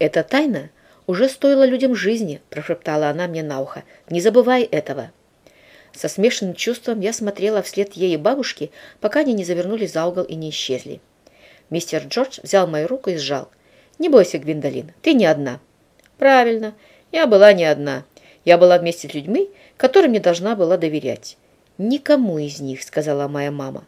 Эта тайна уже стоила людям жизни, прошептала она мне на ухо. Не забывай этого. Со смешанным чувством я смотрела вслед ей и бабушке, пока они не завернули за угол и не исчезли. Мистер Джордж взял мою руку и сжал. «Не бойся, Гвиндолин, ты не одна». «Правильно, я была не одна. Я была вместе с людьми, которым не должна была доверять». «Никому из них», — сказала моя мама.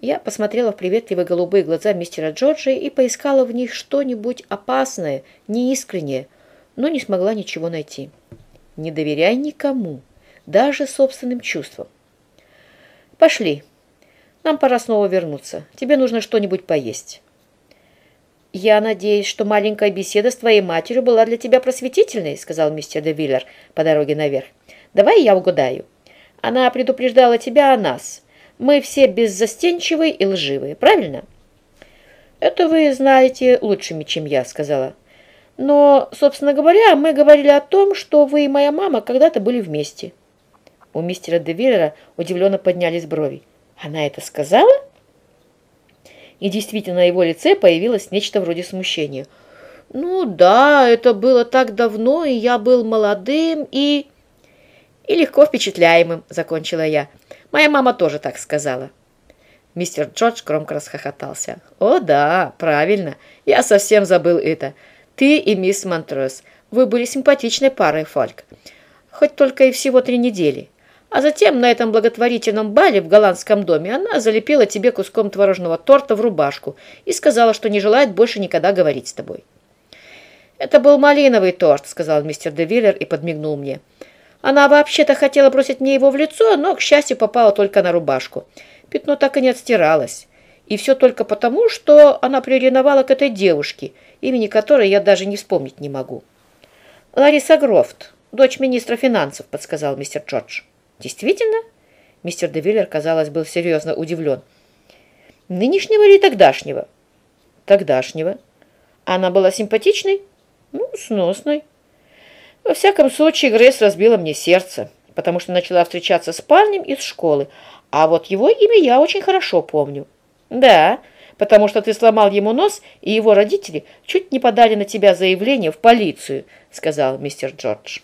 Я посмотрела в приветливые голубые глаза мистера Джорджа и поискала в них что-нибудь опасное, неискреннее, но не смогла ничего найти. «Не доверяй никому, даже собственным чувствам». «Пошли. Нам пора снова вернуться. Тебе нужно что-нибудь поесть». «Я надеюсь, что маленькая беседа с твоей матерью была для тебя просветительной», сказал мистер Девиллер по дороге наверх. «Давай я угадаю. Она предупреждала тебя о нас. Мы все беззастенчивые и лживые, правильно?» «Это вы знаете лучшими, чем я», сказала. «Но, собственно говоря, мы говорили о том, что вы и моя мама когда-то были вместе». У мистера Девиллера удивленно поднялись брови. «Она это сказала?» и действительно на его лице появилось нечто вроде смущения. «Ну да, это было так давно, и я был молодым и...» «И легко впечатляемым», — закончила я. «Моя мама тоже так сказала». Мистер Джордж громко расхохотался. «О да, правильно, я совсем забыл это. Ты и мисс Монтрос, вы были симпатичной парой, Фальк. Хоть только и всего три недели. А затем на этом благотворительном бале в голландском доме она залепила тебе куском творожного торта в рубашку и сказала, что не желает больше никогда говорить с тобой. «Это был малиновый торт», — сказал мистер Девиллер и подмигнул мне. Она вообще-то хотела бросить мне его в лицо, но, к счастью, попала только на рубашку. Пятно так и не отстиралось. И все только потому, что она приревновала к этой девушке, имени которой я даже не вспомнить не могу. «Лариса Грофт, дочь министра финансов», — подсказал мистер Джордж. «Действительно?» Мистер Девиллер, казалось, был серьезно удивлен. «Нынешнего или тогдашнего?» «Тогдашнего. Она была симпатичной?» «Ну, сносной». Во всяком случае, Грейс разбила мне сердце, потому что начала встречаться с парнем из школы, а вот его имя я очень хорошо помню. «Да, потому что ты сломал ему нос, и его родители чуть не подали на тебя заявление в полицию», сказал мистер Джордж.